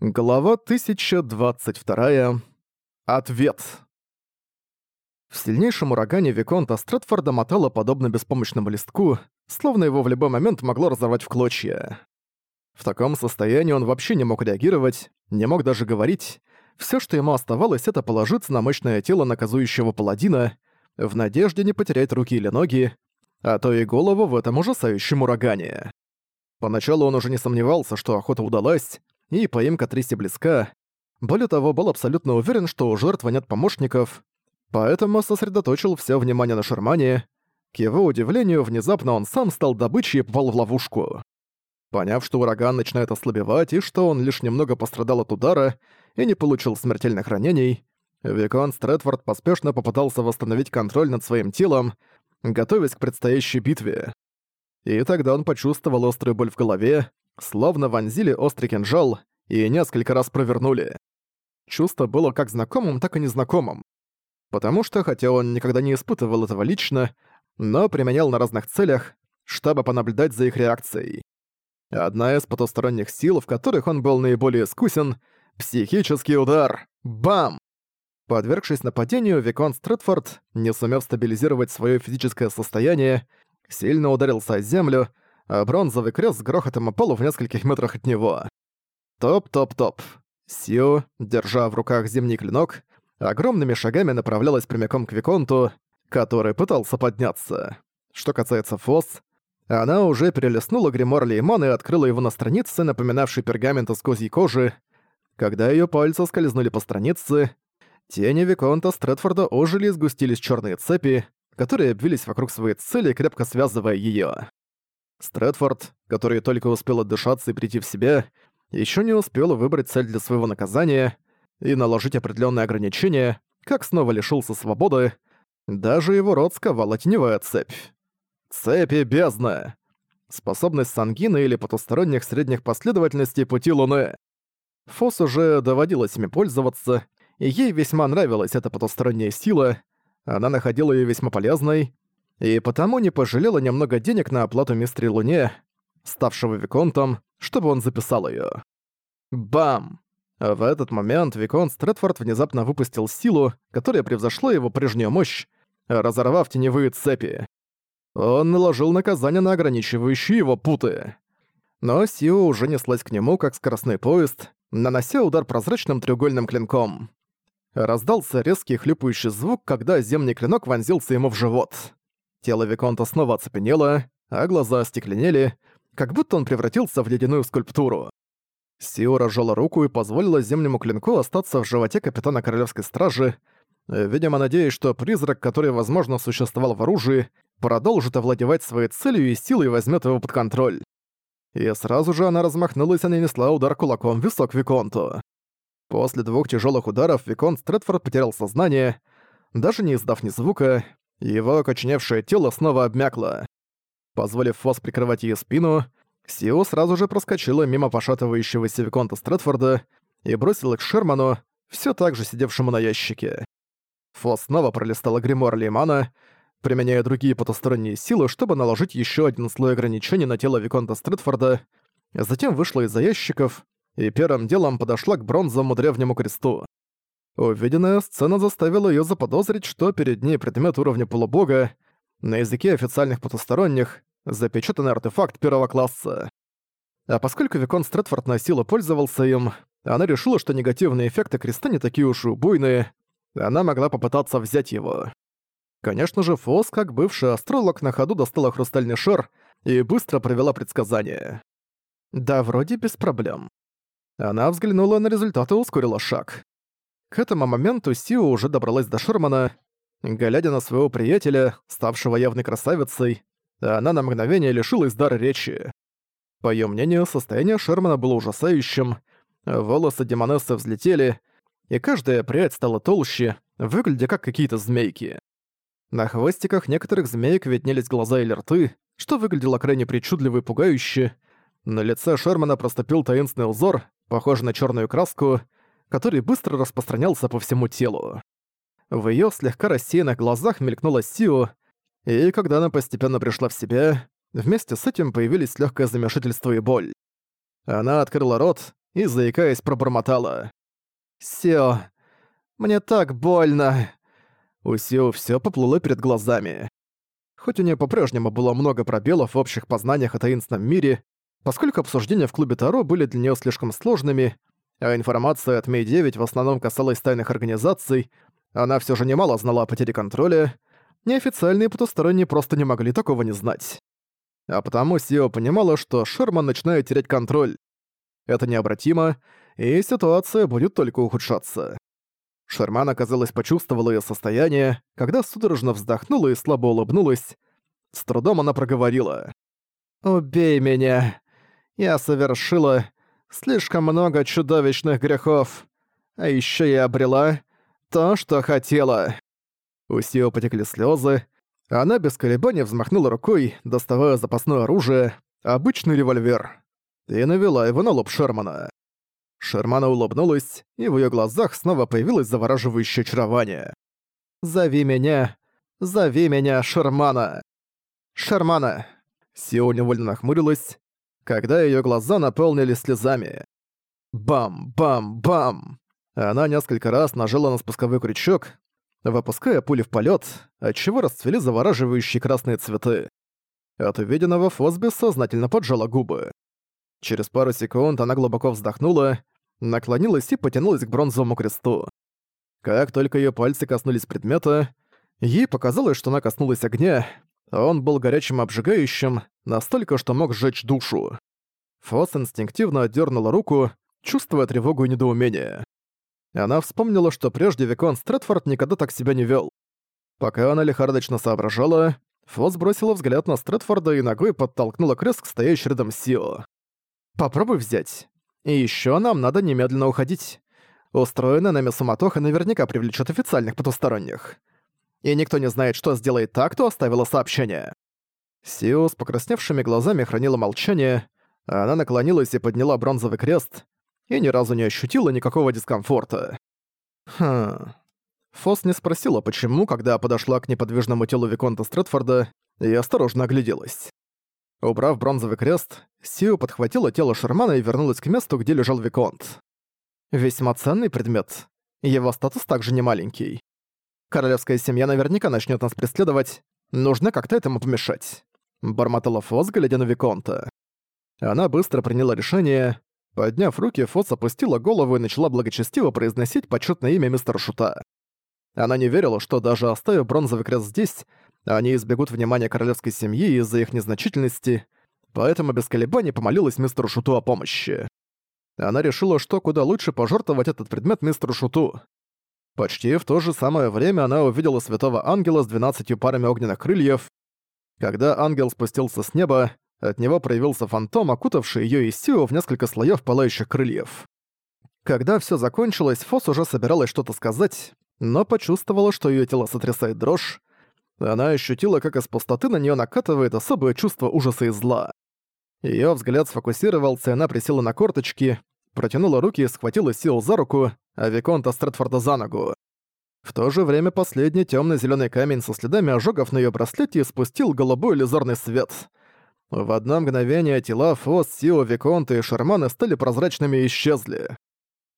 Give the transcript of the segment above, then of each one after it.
Глава 1022. Ответ. В сильнейшем урагане Виконта Стратфорда мотало подобно беспомощному листку, словно его в любой момент могло разорвать в клочья. В таком состоянии он вообще не мог реагировать, не мог даже говорить. Все, что ему оставалось, это положиться на мощное тело наказующего паладина, в надежде не потерять руки или ноги, а то и голову в этом ужасающем урагане. Поначалу он уже не сомневался, что охота удалась, и поимка Триси близка. Более того, был абсолютно уверен, что у жертвы нет помощников, поэтому сосредоточил все внимание на Шермане. К его удивлению, внезапно он сам стал добычей и попал в ловушку. Поняв, что ураган начинает ослабевать и что он лишь немного пострадал от удара и не получил смертельных ранений, Викон Стрэдфорд поспешно попытался восстановить контроль над своим телом, готовясь к предстоящей битве. И тогда он почувствовал острую боль в голове, словно вонзили острый кинжал и несколько раз провернули. Чувство было как знакомым, так и незнакомым. Потому что, хотя он никогда не испытывал этого лично, но применял на разных целях, чтобы понаблюдать за их реакцией. Одна из потусторонних сил, в которых он был наиболее искусен — психический удар. Бам! Подвергшись нападению, Викон Стрэдфорд, не сумев стабилизировать свое физическое состояние, сильно ударился о землю, а бронзовый крест с грохотом о в нескольких метрах от него. Топ-топ-топ. Сью, держа в руках зимний клинок, огромными шагами направлялась прямиком к Виконту, который пытался подняться. Что касается Фос, она уже перелистнула гримуар Леймона и открыла его на странице, напоминавшей пергамент из козьей кожи. Когда ее пальцы скользнули по странице, тени Виконта Стрэдфорда ожили и сгустились черные цепи, которые обвились вокруг своей цели, крепко связывая ее. Стрэдфорд, который только успел отдышаться и прийти в себя, еще не успел выбрать цель для своего наказания и наложить определенные ограничения, как снова лишился свободы, даже его рот сковала теневая цепь. Цепи бездна. Способность сангина или потусторонних средних последовательностей пути Луны. Фос уже доводилось ими пользоваться, и ей весьма нравилась эта потусторонняя сила, она находила ее весьма полезной, и потому не пожалела немного денег на оплату мистере Луне, ставшего Виконтом, чтобы он записал ее. Бам! В этот момент Виконт Стрэдфорд внезапно выпустил силу, которая превзошла его прежнюю мощь, разорвав теневые цепи. Он наложил наказание на ограничивающие его путы. Но Сио уже неслась к нему, как скоростной поезд, нанося удар прозрачным треугольным клинком. Раздался резкий хлюпающий звук, когда земный клинок вонзился ему в живот. Тело Виконта снова оцепенело, а глаза остекленели, как будто он превратился в ледяную скульптуру. Сио разжала руку и позволила земному клинку остаться в животе капитана Королевской Стражи, видимо, надеясь, что призрак, который, возможно, существовал в оружии, продолжит овладевать своей целью и силой возьмет его под контроль. И сразу же она размахнулась и нанесла удар кулаком в висок Виконту. После двух тяжелых ударов Виконт Стрэдфорд потерял сознание, даже не издав ни звука, его окочневшее тело снова обмякло. Позволив Фос прикрывать ей спину, Сио сразу же проскочила мимо пошатывающегося Виконта Стрэдфорда и бросила к Шерману, все так же сидевшему на ящике. Фос снова пролистала гримуар Леймана, применяя другие потусторонние силы, чтобы наложить еще один слой ограничений на тело Виконта Стритфорда, затем вышла из-за ящиков и первым делом подошла к бронзовому древнему кресту. Увиденная сцена заставила ее заподозрить, что перед ней предмет уровня полубога, на языке официальных потусторонних, запечатанный артефакт первого класса. А поскольку Викон Стрэдфорд на силу пользовался им, она решила, что негативные эффекты креста не такие уж и убойные, она могла попытаться взять его. Конечно же, Фос, как бывший астролог, на ходу достала хрустальный шар и быстро провела предсказание. Да, вроде без проблем. Она взглянула на результаты и ускорила шаг. К этому моменту Сиу уже добралась до Шурмана. Глядя на своего приятеля, ставшего явной красавицей, а она на мгновение лишилась дара речи. По ее мнению, состояние Шермана было ужасающим, волосы демонессы взлетели, и каждая прядь стала толще, выглядя как какие-то змейки. На хвостиках некоторых змеек виднелись глаза или рты, что выглядело крайне причудливо и пугающе. На лице Шермана проступил таинственный узор, похожий на черную краску — который быстро распространялся по всему телу. В её слегка рассеянных глазах мелькнула Сио, и когда она постепенно пришла в себя, вместе с этим появились лёгкое замешательство и боль. Она открыла рот и, заикаясь, пробормотала. «Сио, мне так больно!» У Сио всё поплыло перед глазами. Хоть у неё по-прежнему было много пробелов в общих познаниях о таинственном мире, поскольку обсуждения в клубе Таро были для неё слишком сложными, а информация от Ми-9 в основном касалась тайных организаций, она все же немало знала о потере контроля, неофициальные потусторонние просто не могли такого не знать. А потому Сио понимала, что Шерман начинает терять контроль. Это необратимо, и ситуация будет только ухудшаться. Шерман, оказалось, почувствовала ее состояние, когда судорожно вздохнула и слабо улыбнулась. С трудом она проговорила. «Убей меня! Я совершила слишком много чудовищных грехов. А еще я обрела то, что хотела. У Сио потекли слезы. Она без колебаний взмахнула рукой, доставая запасное оружие, обычный револьвер, и навела его на лоб Шермана. Шермана улыбнулась, и в ее глазах снова появилось завораживающее очарование. «Зови меня! Зови меня, Шермана!» «Шермана!» Сио невольно нахмурилась, когда её глаза наполнились слезами. Бам-бам-бам! Она несколько раз нажала на спусковой крючок, выпуская пули в полёт, отчего расцвели завораживающие красные цветы. От увиденного Фосби сознательно поджала губы. Через пару секунд она глубоко вздохнула, наклонилась и потянулась к бронзовому кресту. Как только её пальцы коснулись предмета, ей показалось, что она коснулась огня, он был горячим и обжигающим, настолько, что мог сжечь душу. Фос инстинктивно отдернула руку, чувствуя тревогу и недоумение. Она вспомнила, что прежде Викон Стрэдфорд никогда так себя не вел. Пока она лихорадочно соображала, Фос бросила взгляд на Стрэдфорда и ногой подтолкнула крест к стоящей рядом Сио. «Попробуй взять. И еще нам надо немедленно уходить. Устроенная нами суматоха наверняка привлечет официальных потусторонних и никто не знает, что сделает так, кто оставила сообщение. Сио с покрасневшими глазами хранила молчание, а она наклонилась и подняла бронзовый крест, и ни разу не ощутила никакого дискомфорта. Хм. Фос не спросила, почему, когда подошла к неподвижному телу Виконта Стрэдфорда и осторожно огляделась. Убрав бронзовый крест, Сио подхватила тело Шермана и вернулась к месту, где лежал Виконт. Весьма ценный предмет. Его статус также не маленький. Королевская семья наверняка начнет нас преследовать. Нужно как-то этому помешать. Бормотала Фос, глядя на Виконта. Она быстро приняла решение. Подняв руки, Фос опустила голову и начала благочестиво произносить почетное имя мистера Шута. Она не верила, что даже оставив бронзовый крест здесь, они избегут внимания королевской семьи из-за их незначительности, поэтому без колебаний помолилась мистеру Шуту о помощи. Она решила, что куда лучше пожертвовать этот предмет мистеру Шуту. Почти в то же самое время она увидела святого ангела с 12 парами огненных крыльев. Когда ангел спустился с неба, от него проявился фантом, окутавший ее Исио в несколько слоев пылающих крыльев. Когда все закончилось, Фос уже собиралась что-то сказать, но почувствовала, что ее тело сотрясает дрожь. Она ощутила, как из пустоты на нее накатывает особое чувство ужаса и зла. Ее взгляд сфокусировался, и она присела на корточки, протянула руки и схватила Сио за руку, а Виконта Стрэдфорда за ногу. В то же время последний темно зеленый камень со следами ожогов на ее браслете спустил голубой лизорный свет. В одно мгновение тела Фос, Сио, Виконта и Шармана стали прозрачными и исчезли.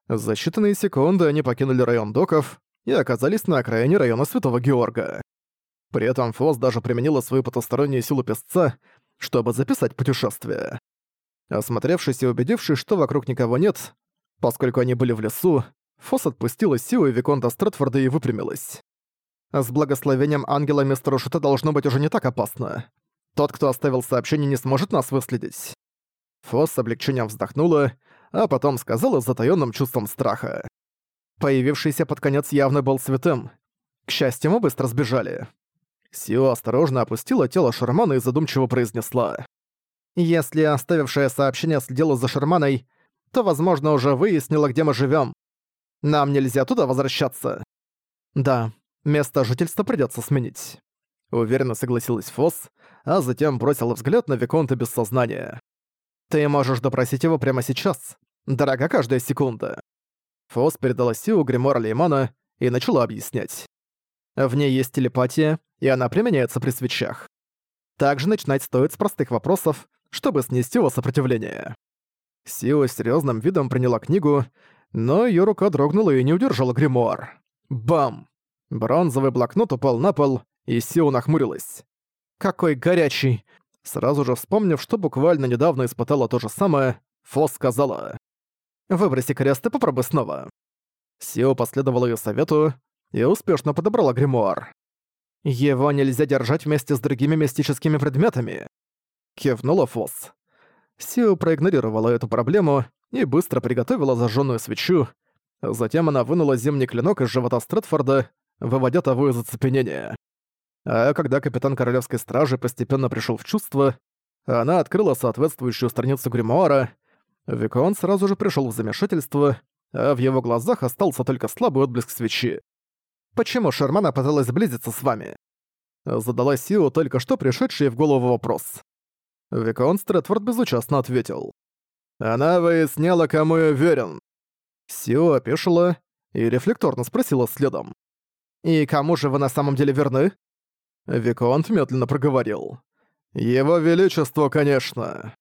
За считанные секунды они покинули район доков и оказались на окраине района Святого Георга. При этом Фос даже применила свою потустороннюю силу песца, чтобы записать путешествие. Осмотревшись и убедившись, что вокруг никого нет, поскольку они были в лесу, Фос отпустила силы Виконта Стратфорда и выпрямилась. С благословением ангела мистера Шута должно быть уже не так опасно. Тот, кто оставил сообщение, не сможет нас выследить. Фос с облегчением вздохнула, а потом сказала с затаённым чувством страха. Появившийся под конец явно был святым. К счастью, мы быстро сбежали. Сио осторожно опустила тело Шармана и задумчиво произнесла. Если оставившая сообщение следила за Шерманой, то, возможно, уже выяснила, где мы живем. Нам нельзя туда возвращаться. Да, место жительства придется сменить. Уверенно согласилась Фос, а затем бросила взгляд на Виконта без сознания. Ты можешь допросить его прямо сейчас. Дорога каждая секунда. Фос передала силу гримуар Леймана и начала объяснять. В ней есть телепатия, и она применяется при свечах. Также начинать стоит с простых вопросов, чтобы снести его сопротивление. Сио с серьёзным видом приняла книгу, но её рука дрогнула и не удержала гримуар. Бам! Бронзовый блокнот упал на пол, и Сио нахмурилась. «Какой горячий!» Сразу же вспомнив, что буквально недавно испытала то же самое, Фо сказала. «Выброси крест и попробуй снова». Сио последовала её совету и успешно подобрала гримуар. Его нельзя держать вместе с другими мистическими предметами. Кивнула Фосс. Сио проигнорировала эту проблему и быстро приготовила зажженную свечу. Затем она вынула зимний клинок из живота Стрэдфорда, выводя того из оцепенения. А когда капитан Королевской Стражи постепенно пришел в чувство, она открыла соответствующую страницу гримуара, Викон сразу же пришел в замешательство, а в его глазах остался только слабый отблеск свечи почему Шермана пыталась сблизиться с вами?» Задала Сио только что пришедший в голову вопрос. Викон Стрэдфорд безучастно ответил. «Она выясняла, кому я верен». Сио опешила и рефлекторно спросила следом. «И кому же вы на самом деле верны?» Виконт медленно проговорил. «Его Величество, конечно».